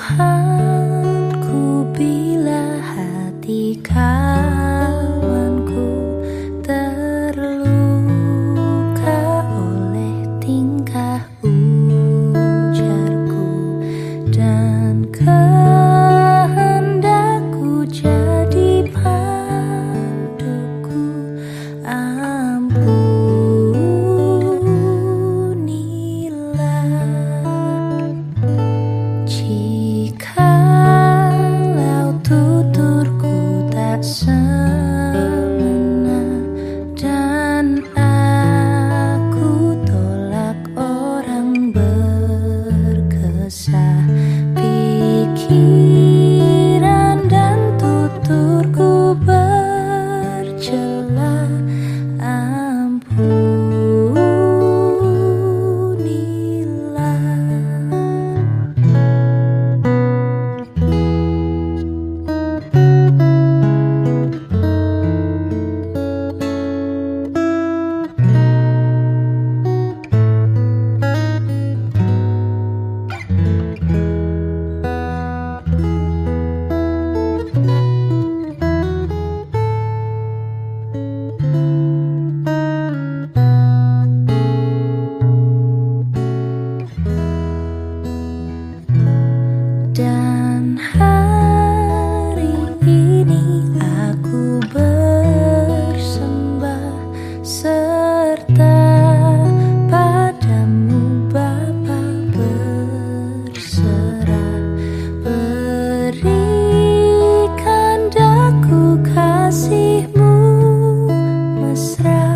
Tuhanku bila hati kawanku terluka oleh tingkah 想 dan hari ini aku bersembah serta padamu Bapa berserah. Berikan daku kasihmu mesra.